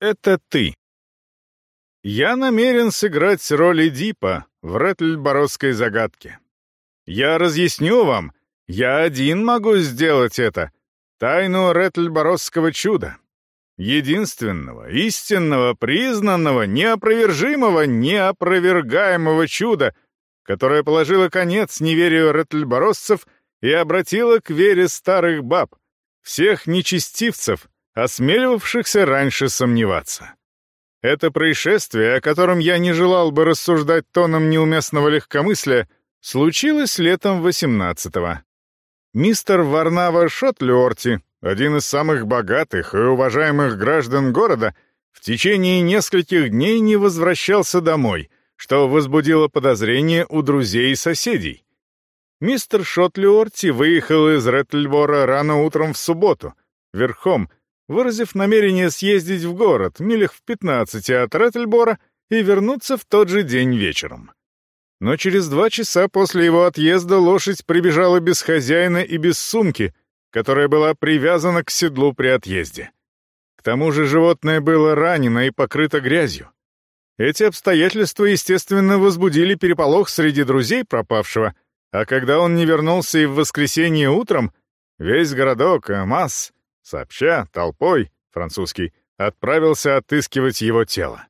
Это ты. Я намерен сыграть роль Эдипа в Ретльбородской загадке. Я разъясню вам, я один могу сделать это, тайну Ретльбородского чуда. Единственного, истинного, признанного, неопровержимого, неопровергаемого чуда, которое положило конец неверию ретльборосцев и обратило к вере старых баб, всех нечестивцев, осмеливавшихся раньше сомневаться. Это происшествие, о котором я не желал бы рассуждать тоном неуместного легкомыслия, случилось летом 18-го. Мистер Варнава Шотлюорти, один из самых богатых и уважаемых граждан города, в течение нескольких дней не возвращался домой, что возбудило подозрение у друзей и соседей. Мистер Шотлюорти выехал из Ретльбора рано утром в субботу, верхом, выразив намерение съездить в город, милях в 15 от Ретльбора, и вернуться в тот же день вечером. Но через два часа после его отъезда лошадь прибежала без хозяина и без сумки, которая была привязана к седлу при отъезде. К тому же животное было ранено и покрыто грязью. Эти обстоятельства, естественно, возбудили переполох среди друзей пропавшего, а когда он не вернулся и в воскресенье утром, весь городок, Амас, сообща, толпой, французский, отправился отыскивать его тело.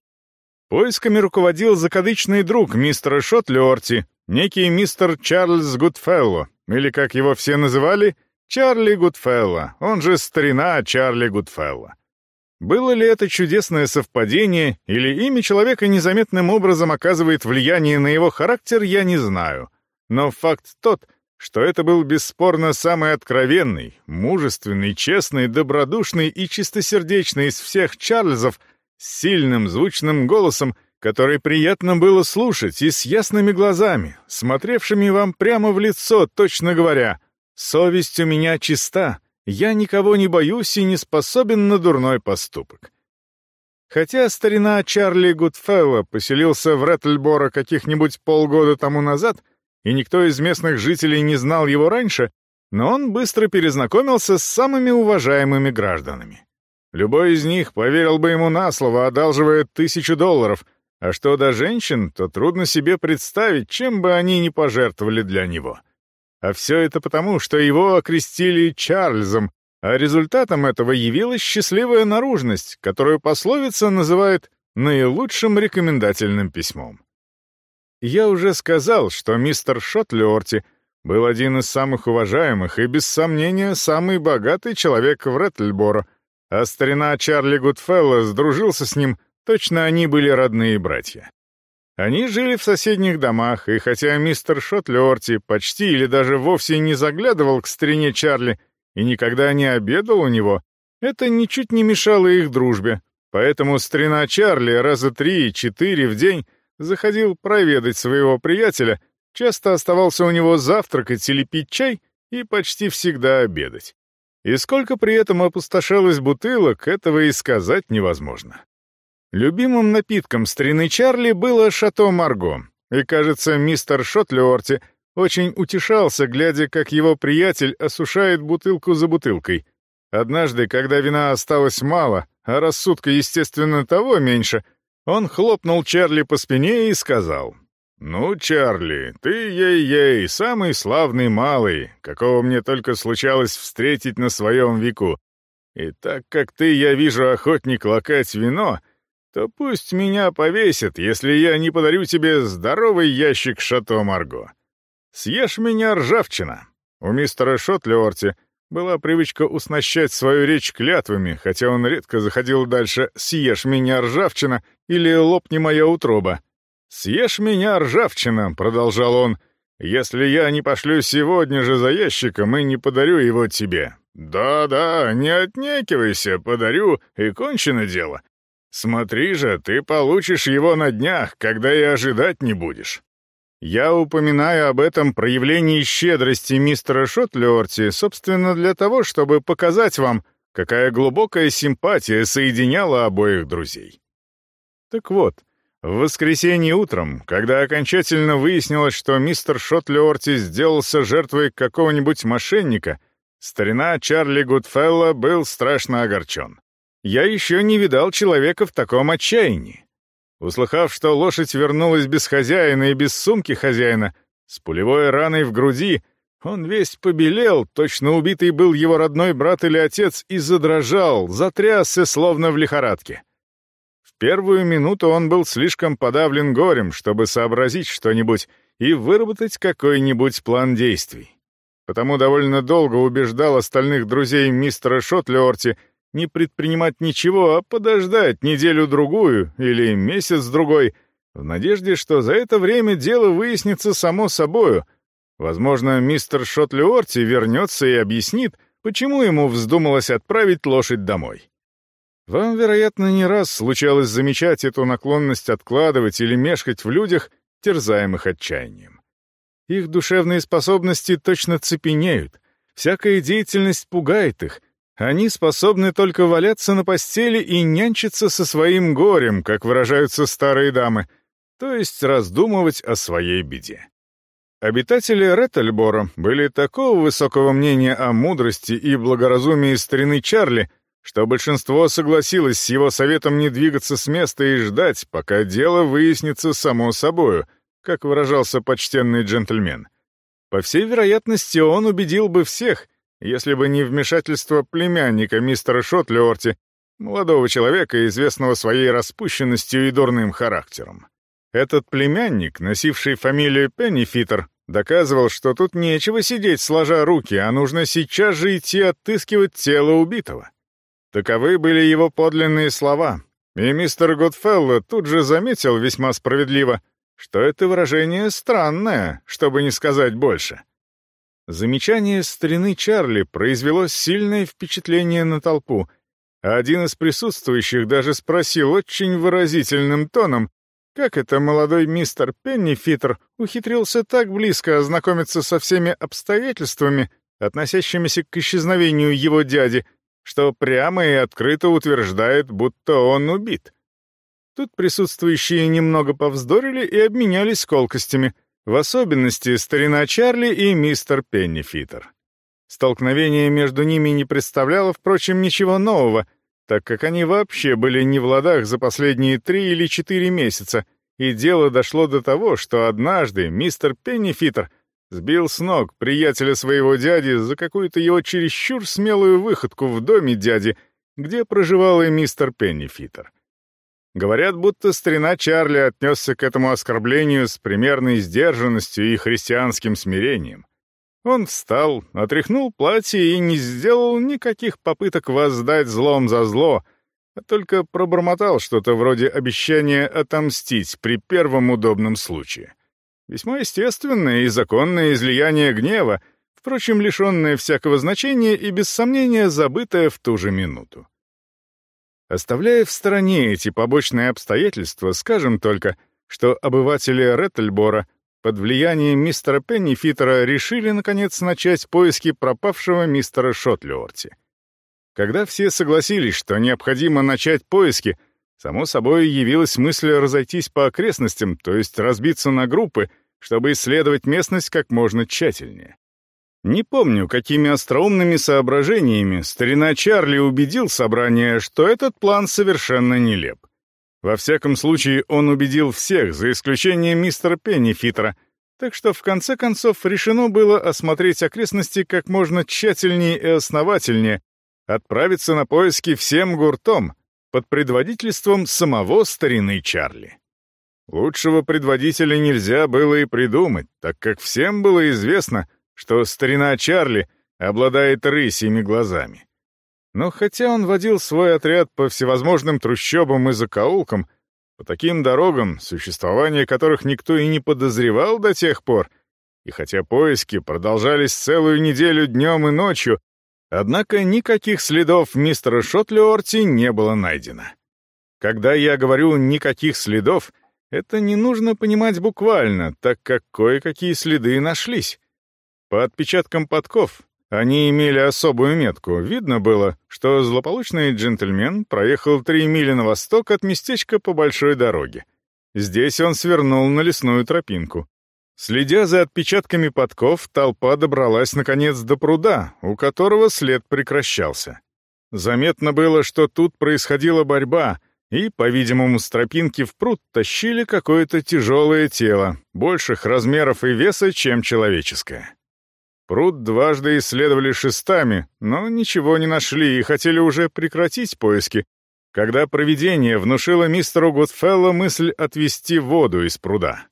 Поисками руководил закадычный друг мистера Шотлиорти, некий мистер Чарльз Гудфелло, или, как его все называли, Чарли Гудфелло, он же старина Чарли Гудфелло. Было ли это чудесное совпадение, или имя человека незаметным образом оказывает влияние на его характер, я не знаю. Но факт тот — что это был бесспорно самый откровенный, мужественный, честный, добродушный и чистосердечный из всех Чарльзов с сильным звучным голосом, который приятно было слушать и с ясными глазами, смотревшими вам прямо в лицо, точно говоря, «Совесть у меня чиста, я никого не боюсь и не способен на дурной поступок». Хотя старина Чарли Гудфелло поселился в Реттльборо каких-нибудь полгода тому назад — и никто из местных жителей не знал его раньше, но он быстро перезнакомился с самыми уважаемыми гражданами. Любой из них поверил бы ему на слово, одалживая тысячу долларов, а что до женщин, то трудно себе представить, чем бы они ни пожертвовали для него. А все это потому, что его окрестили Чарльзом, а результатом этого явилась счастливая наружность, которую пословица называет наилучшим рекомендательным письмом. Я уже сказал, что мистер Шотлиорти был один из самых уважаемых и, без сомнения, самый богатый человек в Реттльборо, а старина Чарли Гудфелло сдружился с ним, точно они были родные братья. Они жили в соседних домах, и хотя мистер Шотлиорти почти или даже вовсе не заглядывал к старине Чарли и никогда не обедал у него, это ничуть не мешало их дружбе, поэтому старина Чарли раза три-четыре в день заходил проведать своего приятеля, часто оставался у него завтракать или пить чай и почти всегда обедать. И сколько при этом опустошалось бутылок, этого и сказать невозможно. Любимым напитком старины Чарли было шато Марго, и, кажется, мистер Шотлиорти очень утешался, глядя, как его приятель осушает бутылку за бутылкой. Однажды, когда вина осталось мало, а рассудка, естественно, того меньше — он хлопнул Чарли по спине и сказал, «Ну, Чарли, ты ей-ей, самый славный малый, какого мне только случалось встретить на своем веку. И так как ты, я вижу, охотник лакать вино, то пусть меня повесят, если я не подарю тебе здоровый ящик шато Марго. Съешь меня, ржавчина». У мистера Шотлиорти была привычка уснащать свою речь клятвами, хотя он редко заходил дальше «съешь меня, ржавчина» или «лопни моя утроба». «Съешь меня, ржавчина», — продолжал он, — «если я не пошлю сегодня же за ящиком и не подарю его тебе». «Да-да, не отнекивайся, подарю, и кончено дело. Смотри же, ты получишь его на днях, когда и ожидать не будешь». Я упоминаю об этом проявлении щедрости мистера Шотлиорти, собственно, для того, чтобы показать вам, какая глубокая симпатия соединяла обоих друзей. Так вот, в воскресенье утром, когда окончательно выяснилось, что мистер Шотлиорти сделался жертвой какого-нибудь мошенника, старина Чарли Гудфелла был страшно огорчен. Я еще не видал человека в таком отчаянии. Услыхав, что лошадь вернулась без хозяина и без сумки хозяина, с пулевой раной в груди, он весь побелел, точно убитый был его родной брат или отец, и задрожал, затрясся, словно в лихорадке. В первую минуту он был слишком подавлен горем, чтобы сообразить что-нибудь и выработать какой-нибудь план действий. Потому довольно долго убеждал остальных друзей мистера Шотлиорти не предпринимать ничего, а подождать неделю-другую или месяц-другой, в надежде, что за это время дело выяснится само собою — Возможно, мистер Шотлиорти вернется и объяснит, почему ему вздумалось отправить лошадь домой. Вам, вероятно, не раз случалось замечать эту наклонность откладывать или мешкать в людях, терзаемых отчаянием. Их душевные способности точно цепенеют, всякая деятельность пугает их, они способны только валяться на постели и нянчиться со своим горем, как выражаются старые дамы, то есть раздумывать о своей беде. Обитатели Реттельбора были такого высокого мнения о мудрости и благоразумии старины Чарли, что большинство согласилось с его советом не двигаться с места и ждать, пока дело выяснится само собою, как выражался почтенный джентльмен. По всей вероятности, он убедил бы всех, если бы не вмешательство племянника мистера Шотлиорти, молодого человека, известного своей распущенностью и дурным характером. Этот племянник, носивший фамилию Пеннифитер, доказывал, что тут нечего сидеть сложа руки, а нужно сейчас же идти отыскивать тело убитого. Таковы были его подлинные слова, и мистер Годфелло тут же заметил весьма справедливо, что это выражение странное, чтобы не сказать больше. Замечание старины Чарли произвело сильное впечатление на толпу, один из присутствующих даже спросил очень выразительным тоном, как это молодой мистер Пеннифитер ухитрился так близко ознакомиться со всеми обстоятельствами, относящимися к исчезновению его дяди, что прямо и открыто утверждает, будто он убит? Тут присутствующие немного повздорили и обменялись колкостями, в особенности старина Чарли и мистер Пеннифитер. Столкновение между ними не представляло, впрочем, ничего нового — так как они вообще были не в ладах за последние три или четыре месяца, и дело дошло до того, что однажды мистер Пеннифитер сбил с ног приятеля своего дяди за какую-то его чересчур смелую выходку в доме дяди, где проживал и мистер Пеннифитер. Говорят, будто старина Чарли отнесся к этому оскорблению с примерной сдержанностью и христианским смирением. Он встал, отряхнул платье и не сделал никаких попыток воздать злом за зло, а только пробормотал что-то вроде обещания отомстить при первом удобном случае. Весьма естественное и законное излияние гнева, впрочем, лишенное всякого значения и, без сомнения, забытое в ту же минуту. Оставляя в стороне эти побочные обстоятельства, скажем только, что обыватели Реттельбора — под влиянием мистера Пеннифитера решили, наконец, начать поиски пропавшего мистера Шотлиорти. Когда все согласились, что необходимо начать поиски, само собой явилась мысль разойтись по окрестностям, то есть разбиться на группы, чтобы исследовать местность как можно тщательнее. Не помню, какими остроумными соображениями старина Чарли убедил собрание, что этот план совершенно нелеп. Во всяком случае, он убедил всех, за исключением мистера Пеннифитера, так что в конце концов решено было осмотреть окрестности как можно тщательнее и основательнее, отправиться на поиски всем гуртом под предводительством самого старины Чарли. Лучшего предводителя нельзя было и придумать, так как всем было известно, что старина Чарли обладает рысьими глазами. Но хотя он водил свой отряд по всевозможным трущобам и закоулкам, по таким дорогам, существование которых никто и не подозревал до тех пор, и хотя поиски продолжались целую неделю днем и ночью, однако никаких следов мистера Шотлиорти не было найдено. Когда я говорю «никаких следов», это не нужно понимать буквально, так как кое-какие следы нашлись. По отпечаткам подков, они имели особую метку. Видно было, что злополучный джентльмен проехал три мили на восток от местечка по большой дороге. Здесь он свернул на лесную тропинку. Следя за отпечатками подков, толпа добралась, наконец, до пруда, у которого след прекращался. Заметно было, что тут происходила борьба, и, по-видимому, с тропинки в пруд тащили какое-то тяжелое тело, больших размеров и веса, чем человеческое. Пруд дважды исследовали шестами, но ничего не нашли и хотели уже прекратить поиски, когда провидение внушило мистеру Гудфелло мысль отвести воду из пруда.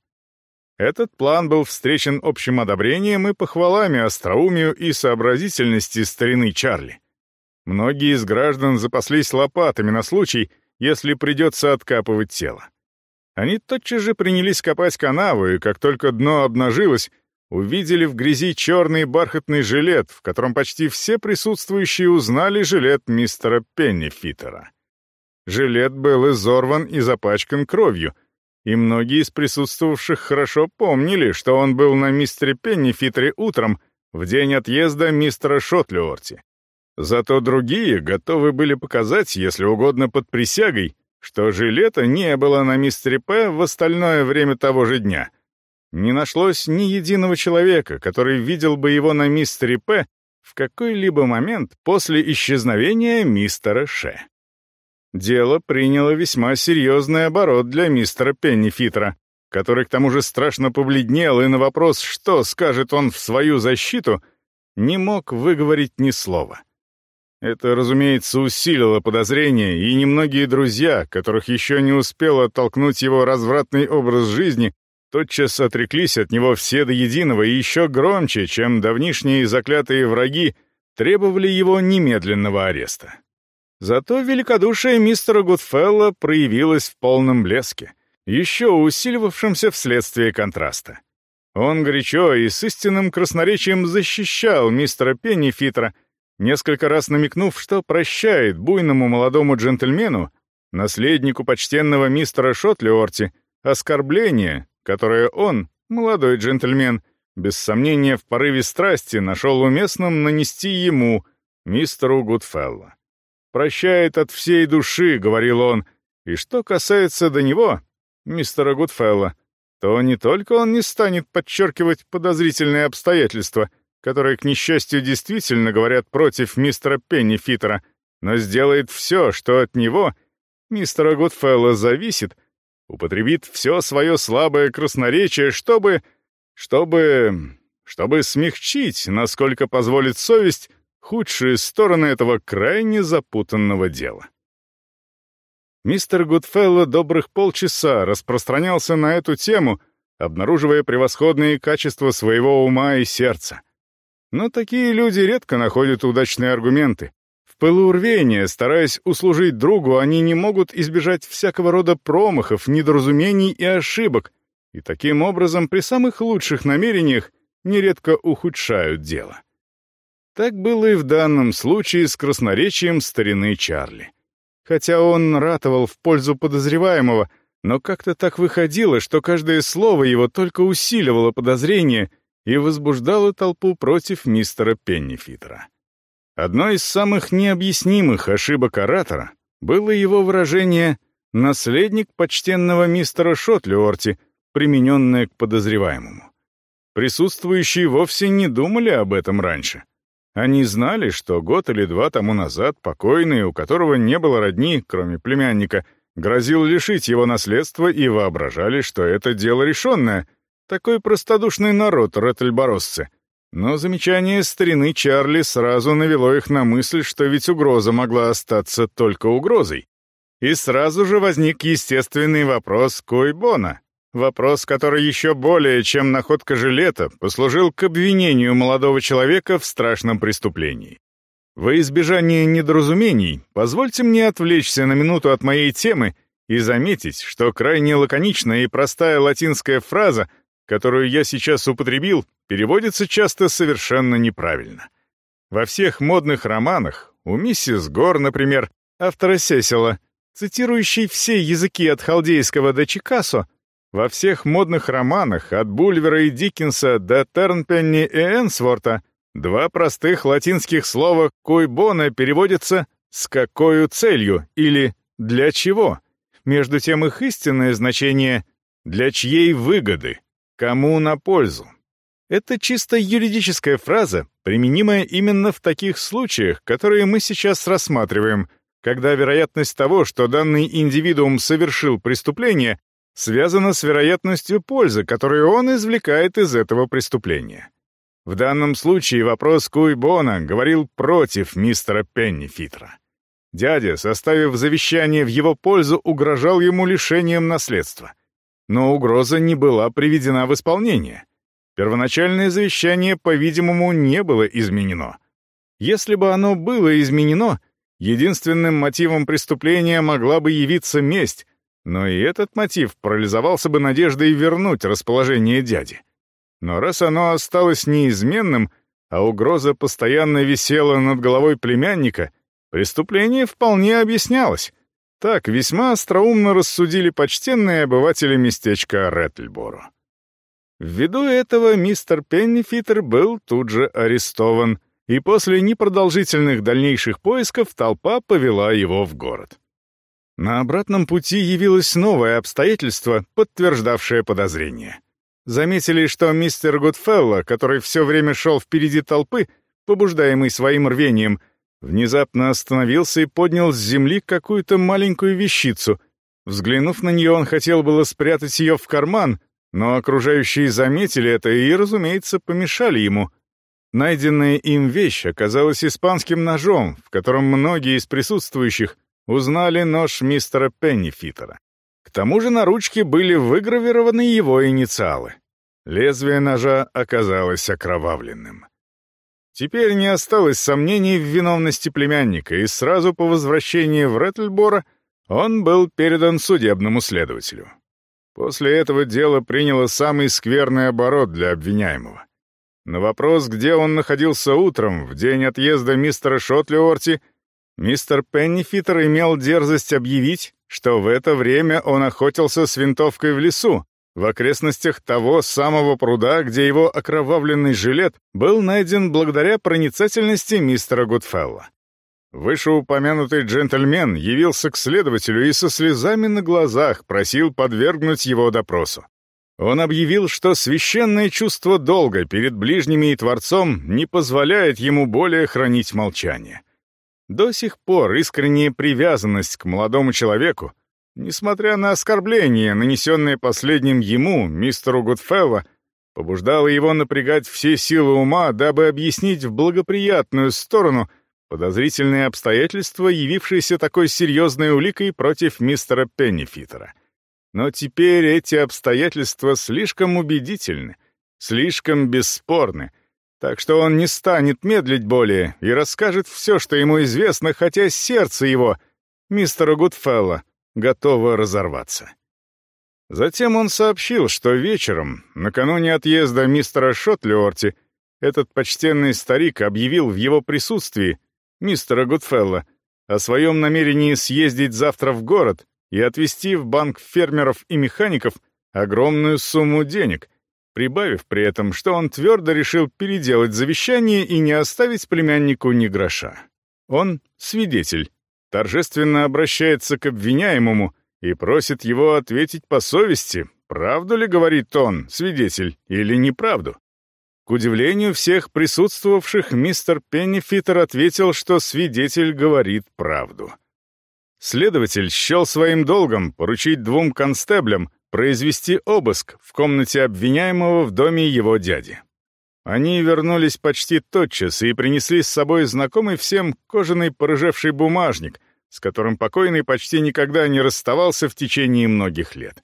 Этот план был встречен общим одобрением и похвалами остроумию и сообразительности старины Чарли. Многие из граждан запаслись лопатами на случай, если придется откапывать тело. Они тотчас же принялись копать канаву, и как только дно обнажилось, увидели в грязи черный бархатный жилет, в котором почти все присутствующие узнали жилет мистера Пеннифитера. Жилет был изорван и запачкан кровью, и многие из присутствовавших хорошо помнили, что он был на мистере Пеннифитере утром, в день отъезда мистера Шотлиорти. Зато другие готовы были показать, если угодно под присягой, что жилета не было на мистере П в остальное время того же дня. Не нашлось ни единого человека, который видел бы его на мистере П в какой-либо момент после исчезновения мистера Ш. Дело приняло весьма серьезный оборот для мистера Пеннифитера, который к тому же страшно побледнел и на вопрос, что скажет он в свою защиту, не мог выговорить ни слова. Это, разумеется, усилило подозрения, и немногие друзья, которых еще не успел оттолкнуть его развратный образ жизни, тотчас отреклись от него все до единого и еще громче, чем давнишние заклятые враги, требовали его немедленного ареста. Зато великодушие мистера Гудфелла проявилось в полном блеске, еще усиливавшемся вследствие контраста. Он горячо и с истинным красноречием защищал мистера Пеннифитра, несколько раз намекнув, что прощает буйному молодому джентльмену, наследнику почтенного мистера Шотлиорти, оскорбление, которое он, молодой джентльмен, без сомнения в порыве страсти нашел уместным нанести ему, мистеру Гудфелло. «Прощает от всей души», — говорил он, и что касается до него, мистера Гудфелло, то не только он не станет подчеркивать подозрительные обстоятельства — которые, к несчастью, действительно говорят против мистера Пеннифитера, но сделает все, что от него, мистера Гудфелла, зависит, употребит все свое слабое красноречие, чтобы... чтобы... чтобы смягчить, насколько позволит совесть, худшие стороны этого крайне запутанного дела. Мистер Гудфелло добрых полчаса распространялся на эту тему, обнаруживая превосходные качества своего ума и сердца. Но такие люди редко находят удачные аргументы. Пылу рвения, стараясь услужить другу, они не могут избежать всякого рода промахов, недоразумений и ошибок, и таким образом при самых лучших намерениях нередко ухудшают дело. Так было и в данном случае с красноречием старины Чарли. Хотя он ратовал в пользу подозреваемого, но как-то так выходило, что каждое слово его только усиливало подозрение и возбуждала толпу против мистера Пеннифитера. Одной из самых необъяснимых ошибок оратора было его выражение «наследник почтенного мистера Шотлиорти», примененное к подозреваемому. Присутствующие вовсе не думали об этом раньше. Они знали, что год или два тому назад покойный, у которого не было родни, кроме племянника, грозил лишить его наследства и воображали, что это дело решенное — такой простодушный народ, реттельборосцы. Но замечание старины Чарли сразу навело их на мысль, что ведь угроза могла остаться только угрозой. И сразу же возник естественный вопрос Койбона. Вопрос, который еще более, чем находка жилета, послужил к обвинению молодого человека в страшном преступлении. Во избежание недоразумений, позвольте мне отвлечься на минуту от моей темы и заметить, что крайне лаконичная и простая латинская фраза которую я сейчас употребил, переводится часто совершенно неправильно. Во всех модных романах, у миссис Гор, например, автора Сесила, цитирующий все языки от халдейского до Чикасо, во всех модных романах от Бульвера и Диккенса до Тернпенни и Энсворта два простых латинских слова «куйбона» переводятся «с какой целью» или «для чего». Между тем их истинное значение «для чьей выгоды». Кому на пользу? Это чисто юридическая фраза, применимая именно в таких случаях, которые мы сейчас рассматриваем, когда вероятность того, что данный индивидуум совершил преступление, связана с вероятностью пользы, которую он извлекает из этого преступления. В данном случае вопрос Куйбона говорил против мистера Пеннифитра. Дядя, составив завещание в его пользу, угрожал ему лишением наследства. Но угроза не была приведена в исполнение. Первоначальное завещание, по-видимому, не было изменено. Если бы оно было изменено, единственным мотивом преступления могла бы явиться месть, но и этот мотив парализовался бы надеждой вернуть расположение дяди. Но раз оно осталось неизменным, а угроза постоянно висела над головой племянника, преступление вполне объяснялось. Так весьма остроумно рассудили почтенные обыватели местечка Реттльбору. Ввиду этого мистер Пеннифитер был тут же арестован, и после непродолжительных дальнейших поисков толпа повела его в город. На обратном пути явилось новое обстоятельство, подтверждавшее подозрение. Заметили, что мистер Гудфелло, который все время шел впереди толпы, побуждаемый своим рвением, внезапно остановился и поднял с земли какую-то маленькую вещицу. Взглянув на нее, он хотел было спрятать ее в карман, но окружающие заметили это и, разумеется, помешали ему. Найденная им вещь оказалась испанским ножом, в котором многие из присутствующих узнали нож мистера Пеннифитера. К тому же на ручке были выгравированы его инициалы. Лезвие ножа оказалось окровавленным. Теперь не осталось сомнений в виновности племянника, и сразу по возвращении в Реттльбора он был передан судебному следователю. После этого дело приняло самый скверный оборот для обвиняемого. На вопрос, где он находился утром, в день отъезда мистера Шотлиорти, Мистер Пеннифитер имел дерзость объявить, что в это время он охотился с винтовкой в лесу, в окрестностях того самого пруда, где его окровавленный жилет был найден благодаря проницательности мистера Гудфелла. Вышеупомянутый джентльмен явился к следователю и со слезами на глазах просил подвергнуть его допросу. Он объявил, что священное чувство долга перед ближними и Творцом не позволяет ему более хранить молчание. До сих пор искренняя привязанность к молодому человеку, несмотря на оскорбления, нанесенные последним ему, мистеру Гудфелло, побуждала его напрягать все силы ума, дабы объяснить в благоприятную сторону подозрительные обстоятельства, явившиеся такой серьезной уликой против мистера Пеннифитера. Но теперь эти обстоятельства слишком убедительны, слишком бесспорны — так что он не станет медлить более и расскажет все, что ему известно, хотя сердце его, мистера Гудфелла, готово разорваться. Затем он сообщил, что вечером, накануне отъезда мистера Шотлиорти, этот почтенный старик объявил в его присутствии, мистера Гудфелла, о своем намерении съездить завтра в город и отвезти в банк фермеров и механиков огромную сумму денег — прибавив при этом, что он твердо решил переделать завещание и не оставить племяннику ни гроша. Он — свидетель, торжественно обращается к обвиняемому и просит его ответить по совести, правду ли говорит он, свидетель, или неправду. К удивлению всех присутствовавших, мистер Пеннифитер ответил, что свидетель говорит правду. Следователь счел своим долгом поручить двум констеблям произвести обыск в комнате обвиняемого в доме его дяди. Они вернулись почти тотчас и принесли с собой знакомый всем кожаный порыжевший бумажник, с которым покойный почти никогда не расставался в течение многих лет.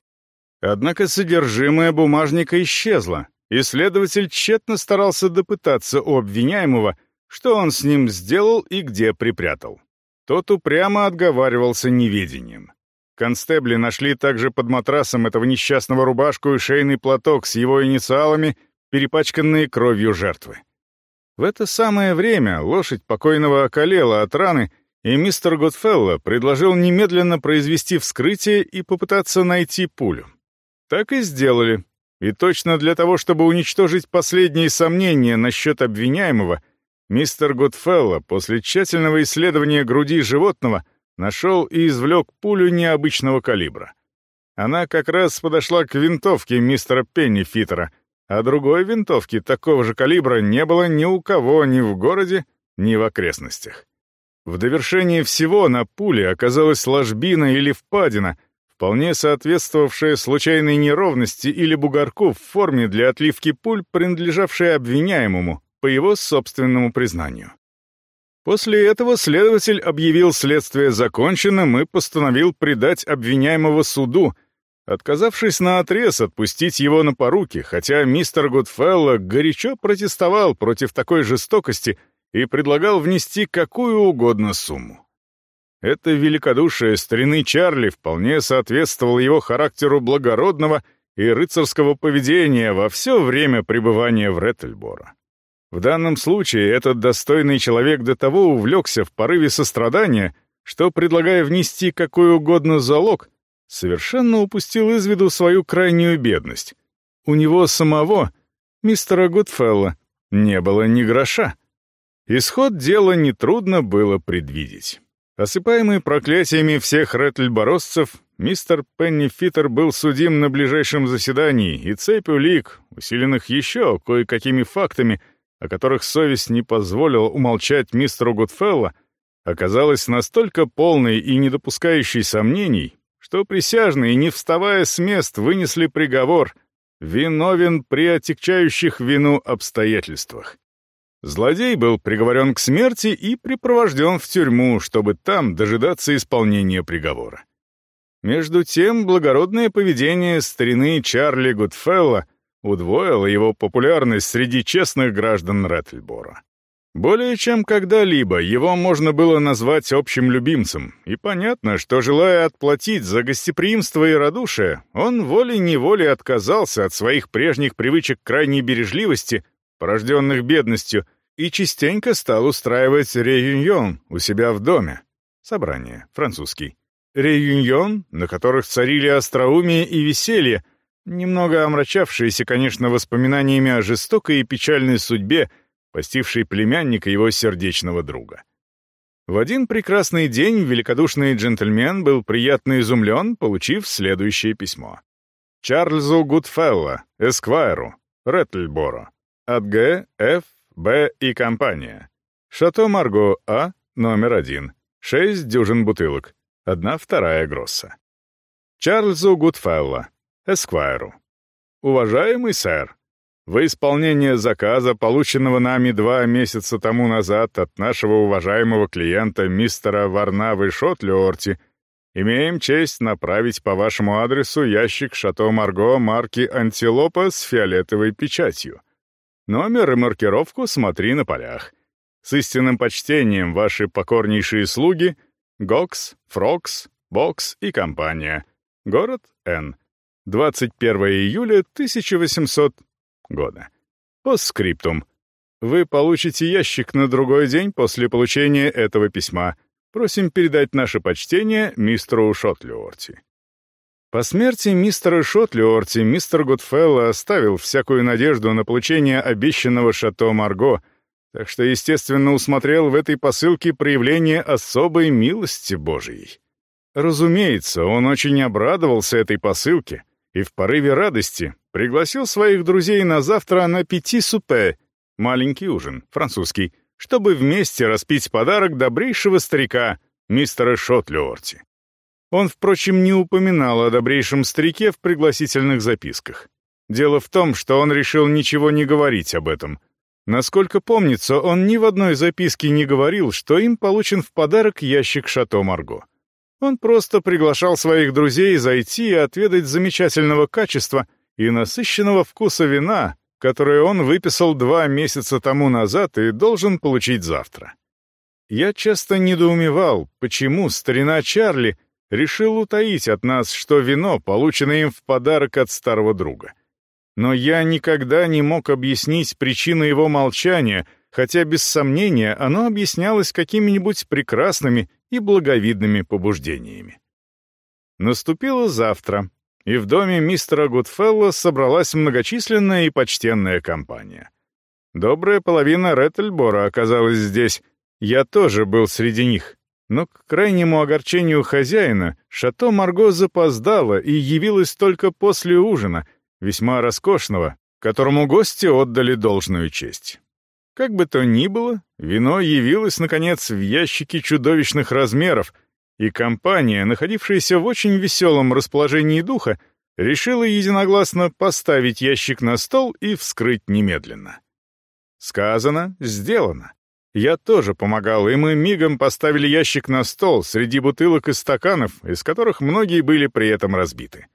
Однако содержимое бумажника исчезло, и следователь тщетно старался допытаться у обвиняемого, что он с ним сделал и где припрятал. Тот упрямо отговаривался неведением. Констебли нашли также под матрасом этого несчастного рубашку и шейный платок с его инициалами, перепачканные кровью жертвы. В это самое время лошадь покойного околела от раны, и мистер Готфелло предложил немедленно произвести вскрытие и попытаться найти пулю. Так и сделали. И точно для того, чтобы уничтожить последние сомнения насчет обвиняемого, мистер Готфелло после тщательного исследования груди животного — нашел и извлек пулю необычного калибра. Она как раз подошла к винтовке мистера Пеннифитера, а другой винтовки такого же калибра не было ни у кого ни в городе, ни в окрестностях. В довершении всего на пуле оказалась ложбина или впадина, вполне соответствовавшая случайной неровности или бугорку в форме для отливки пуль, принадлежавшей обвиняемому, по его собственному признанию. После этого следователь объявил следствие законченным и постановил предать обвиняемого суду, отказавшись на отрез отпустить его на поруки, хотя мистер Гудфелло горячо протестовал против такой жестокости и предлагал внести какую угодно сумму. Это великодушие старины Чарли вполне соответствовало его характеру благородного и рыцарского поведения во все время пребывания в Реттельборо. В данном случае этот достойный человек до того увлекся в порыве сострадания, что, предлагая внести какой угодно залог, совершенно упустил из виду свою крайнюю бедность. У него самого, мистера Гудфелла, не было ни гроша. Исход дела нетрудно было предвидеть. Осыпаемый проклятиями всех ретльборосцев, мистер Пеннифитер был судим на ближайшем заседании, и цепь улик, усиленных еще кое-какими фактами, о которых совесть не позволила умолчать мистеру Гудфелла, оказалась настолько полной и не допускающей сомнений, что присяжные, не вставая с мест, вынесли приговор «виновен при отягчающих вину обстоятельствах». Злодей был приговорен к смерти и припровожден в тюрьму, чтобы там дожидаться исполнения приговора. Между тем, благородное поведение старины Чарли Гудфелла удвоило его популярность среди честных граждан Рэтльбора. Более чем когда-либо его можно было назвать общим любимцем, и понятно, что, желая отплатить за гостеприимство и радушие, он волей-неволей отказался от своих прежних привычек крайней бережливости, порожденных бедностью, и частенько стал устраивать реюньон у себя в доме. Собрание, французский. Реюньон, на которых царили остроумие и веселье, немного омрачавшиеся, конечно, воспоминаниями о жестокой и печальной судьбе, постивший племянника его сердечного друга. В один прекрасный день великодушный джентльмен был приятно изумлен, получив следующее письмо. Чарльзу Гудфелло, Эсквайру, Реттльборо, от Г. Ф. Б. и компания. Шато Марго А. Номер один. Шесть дюжин бутылок. Одна вторая Гросса. Чарльзу Гудфелло, Эсквайру. Уважаемый сэр, в исполнение заказа, полученного нами два месяца тому назад от нашего уважаемого клиента мистера Варнавы Шотлиорти, имеем честь направить по вашему адресу ящик «Шато Марго» марки «Антилопа» с фиолетовой печатью. Номер и маркировку смотри на полях. С истинным почтением ваши покорнейшие слуги Гокс, Фрокс, Бокс и компания. Город Н. 21 июля 1800 года. Постскриптум. Вы получите ящик на другой день после получения этого письма. Просим передать наше почтение мистеру Шотлиорти. По смерти мистера Шотлиорти мистер Гудфелло оставил всякую надежду на получение обещанного шато Марго, так что, естественно, усмотрел в этой посылке проявление особой милости Божией. Разумеется, он очень обрадовался этой посылке и в порыве радости Пригласил своих друзей на завтра на пяти супе, маленький ужин, французский, чтобы вместе распить подарок добрейшего старика, мистера Шотлиорти. Он, впрочем, не упоминал о добрейшем старике в пригласительных записках. Дело в том, что он решил ничего не говорить об этом. Насколько помнится, он ни в одной записке не говорил, что им получен в подарок ящик «Шато Марго». Он просто приглашал своих друзей зайти и отведать замечательного качества и насыщенного вкуса вина, которое он выписал два месяца тому назад и должен получить завтра. Я часто недоумевал, почему старина Чарли решил утаить от нас, что вино получено им в подарок от старого друга. Но я никогда не мог объяснить причину его молчания, хотя без сомнения оно объяснялось какими-нибудь прекрасными и благовидными побуждениями. Наступило завтра, и в доме мистера Гудфелла собралась многочисленная и почтенная компания. Добрая половина Реттельбора оказалась здесь, я тоже был среди них. Но к крайнему огорчению хозяина шато Марго запоздало и явилось только после ужина, весьма роскошного, которому гости отдали должную честь. Как бы то ни было, вино явилось, наконец, в ящике чудовищных размеров, и компания, находившаяся в очень веселом расположении духа, решила единогласно поставить ящик на стол и вскрыть немедленно. Сказано, сделано. Я тоже помогал, и мы мигом поставили ящик на стол среди бутылок и стаканов, из которых многие были при этом разбиты.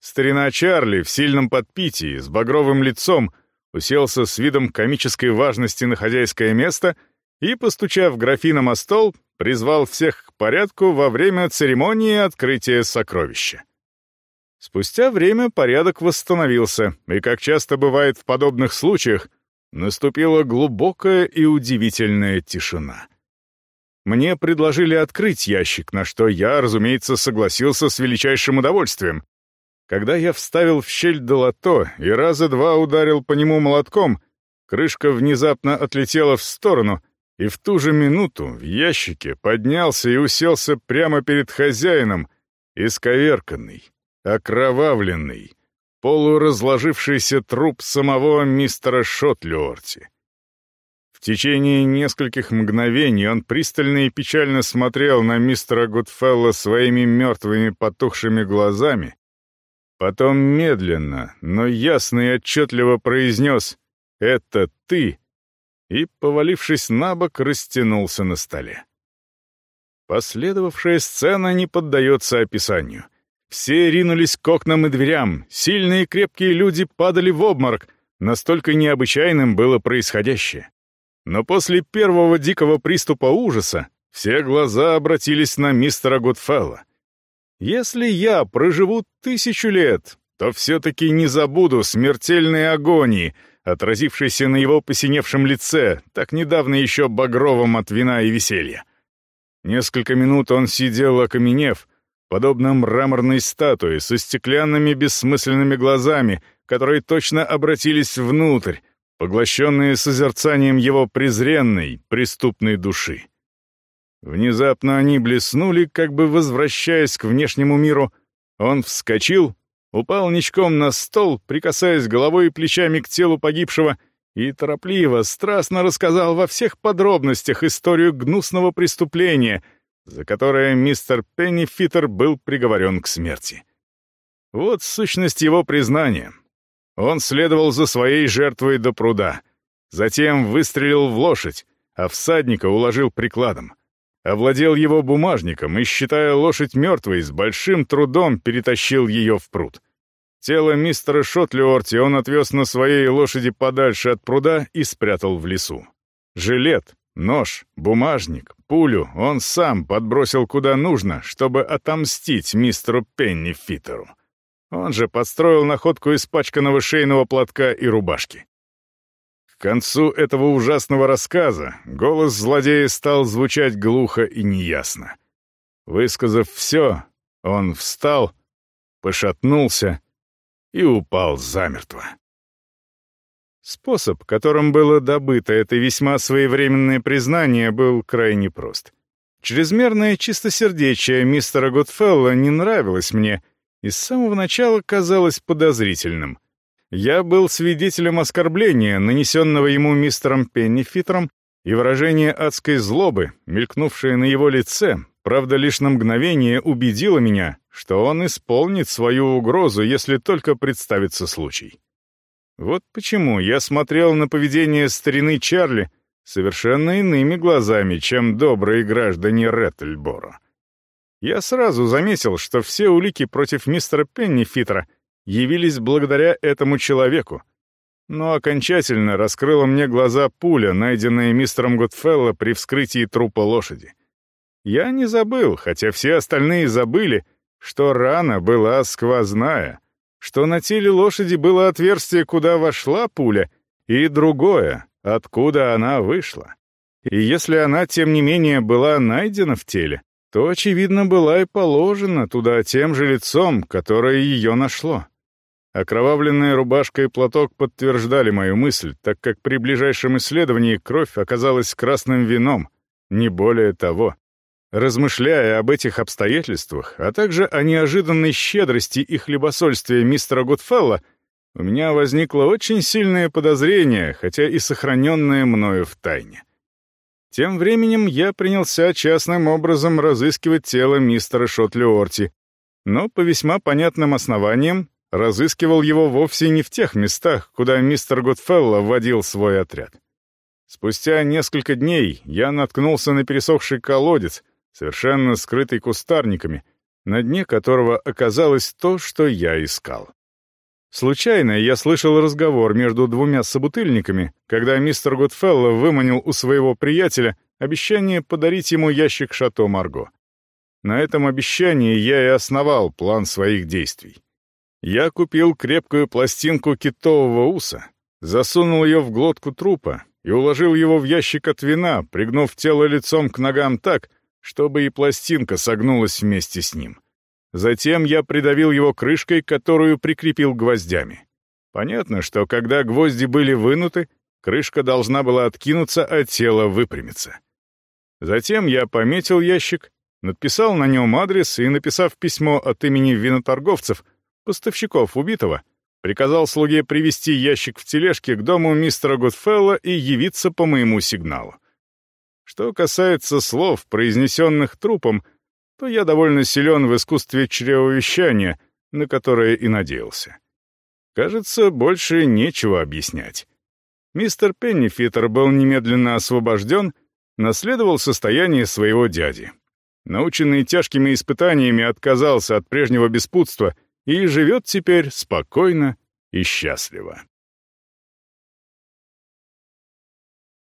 Старина Чарли в сильном подпитии, с багровым лицом, уселся с видом комической важности на хозяйское место и, постучав графином о стол, призвал всех к порядку во время церемонии открытия сокровища. Спустя время порядок восстановился, и, как часто бывает в подобных случаях, наступила глубокая и удивительная тишина. Мне предложили открыть ящик, на что я, разумеется, согласился с величайшим удовольствием. Когда я вставил в щель долото и раза два ударил по нему молотком, крышка внезапно отлетела в сторону, и в ту же минуту в ящике поднялся и уселся прямо перед хозяином, исковерканный, окровавленный, полуразложившийся труп самого мистера Шотлюорти. В течение нескольких мгновений он пристально и печально смотрел на мистера Гудфелла своими мертвыми потухшими глазами, потом медленно, но ясно и отчетливо произнес «Это ты!» И, повалившись на бок, растянулся на столе. Последовавшая сцена не поддается описанию. Все ринулись к окнам и дверям, сильные и крепкие люди падали в обморок, настолько необычайным было происходящее. Но после первого дикого приступа ужаса все глаза обратились на мистера Гудфелла. «Если я проживу тысячу лет, то все-таки не забуду смертельной агонии», отразившейся на его посиневшем лице, так недавно еще багровом от вина и веселья. Несколько минут он сидел, окаменев, подобно мраморной статуе со стеклянными бессмысленными глазами, которые точно обратились внутрь, поглощенные созерцанием его презренной, преступной души. Внезапно они блеснули, как бы возвращаясь к внешнему миру. Он вскочил, упал ничком на стол, прикасаясь головой и плечами к телу погибшего, и торопливо, страстно рассказал во всех подробностях историю гнусного преступления — за которое мистер Пеннифитер был приговорен к смерти. Вот сущность его признания. Он следовал за своей жертвой до пруда, затем выстрелил в лошадь, а всадника уложил прикладом. Овладел его бумажником и, считая лошадь мертвой, с большим трудом перетащил ее в пруд. Тело мистера Шотлиорти он отвез на своей лошади подальше от пруда и спрятал в лесу. Жилет, Нож, бумажник, пулю он сам подбросил куда нужно, чтобы отомстить мистеру Пенни Фиттеру. Он же подстроил находку испачканного шейного платка и рубашки. Концу этого ужасного рассказа голос злодея стал звучать глухо и неясно. Высказав все, он встал, пошатнулся и упал замертво. Способ, которым было добыто это весьма своевременное признание, был крайне прост. Чрезмерное чистосердечие мистера Готфелла не нравилось мне и с самого начала казалось подозрительным. Я был свидетелем оскорбления, нанесенного ему мистером Пеннифитером, и выражение адской злобы, мелькнувшее на его лице, правда, лишь на мгновение убедило меня, что он исполнит свою угрозу, если только представится случай. Вот почему я смотрел на поведение старины Чарли совершенно иными глазами, чем добрые граждане Реттельборо. Я сразу заметил, что все улики против мистера Пеннифитра явились благодаря этому человеку, но окончательно раскрыла мне глаза пуля, найденная мистером Готфелло при вскрытии трупа лошади. Я не забыл, хотя все остальные забыли, что рана была сквозная, что на теле лошади было отверстие, куда вошла пуля, и другое, откуда она вышла. И если она, тем не менее, была найдена в теле, то, очевидно, была и положена туда тем же лицом, которое ее нашло. Окровавленная рубашка и платок подтверждали мою мысль, так как при ближайшем исследовании кровь оказалась красным вином, не более того. Размышляя об этих обстоятельствах, а также о неожиданной щедрости и хлебосольстве мистера Гудфелла, У меня возникло очень сильное подозрение, хотя и сохраненное мною в тайне. Тем временем я принялся частным образом разыскивать тело мистера Шотлиорти, но по весьма понятным основаниям разыскивал его вовсе не в тех местах, куда мистер Годфелло вводил свой отряд. Спустя несколько дней я наткнулся на пересохший колодец, совершенно скрытый кустарниками, на дне которого оказалось то, что я искал. Случайно я слышал разговор между двумя собутыльниками, когда мистер Гудфелло выманил у своего приятеля обещание подарить ему ящик «Шато Марго». На этом обещании я и основал план своих действий. Я купил крепкую пластинку китового уса, засунул ее в глотку трупа и уложил его в ящик от вина, пригнув тело лицом к ногам так, чтобы и пластинка согнулась вместе с ним. Затем я придавил его крышкой, которую прикрепил гвоздями. Понятно, что когда гвозди были вынуты, крышка должна была откинуться, а тело выпрямиться. Затем я пометил ящик, надписал на нем адрес и, написав письмо от имени виноторговцев, поставщиков убитого, приказал слуге привести ящик в тележке к дому мистера Гудфелла и явиться по моему сигналу. Что касается слов, произнесенных трупом, то я довольно силен в искусстве чревовещания, на которое и надеялся. Кажется, больше нечего объяснять. Мистер Пеннифитер был немедленно освобожден, наследовал состояние своего дяди. Наученный тяжкими испытаниями, отказался от прежнего беспутства и живет теперь спокойно и счастливо.